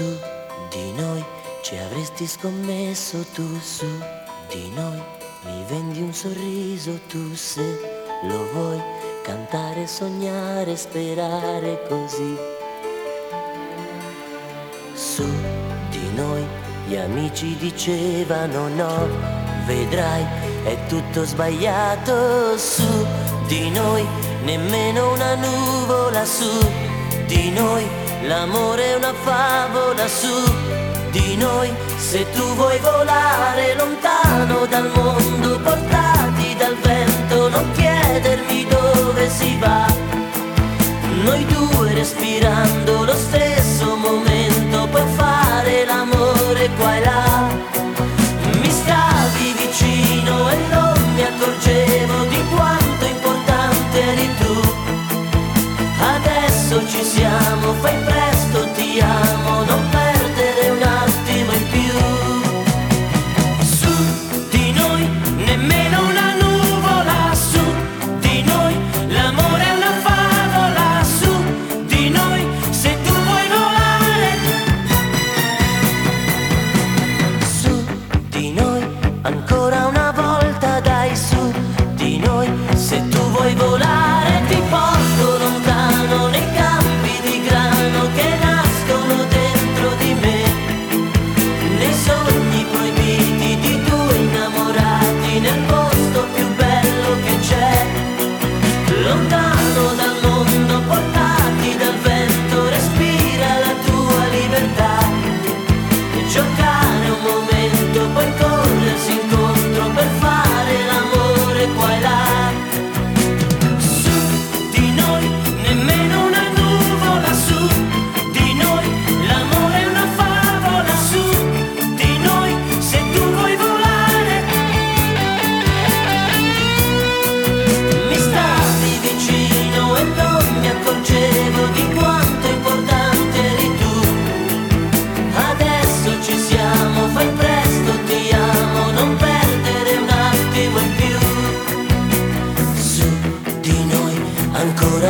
Su di noi ci avresti scommesso tu su di noi. Mi vendi un sorriso tu se lo vuoi cantare, sognare, sperare così. Su di noi gli amici dicevano no, vedrai, è tutto sbagliato su di noi, nemmeno una nuvola su di noi, l'amore è una favola su di noi, se tu vuoi volare lontano dal mondo, portati dal vento, non chiedermi dove si va, noi due respirando lo stesso momento, noi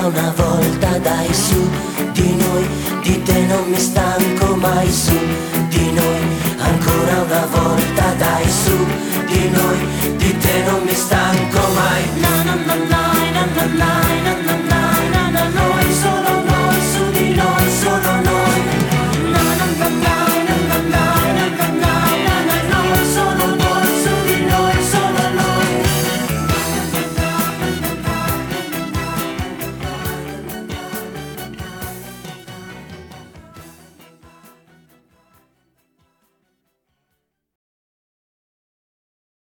ancora una volta dai su di noi di te non mi stanco mai su di noi ancora una volta dai su di noi di te non mi stanco mai. Na na na na na na na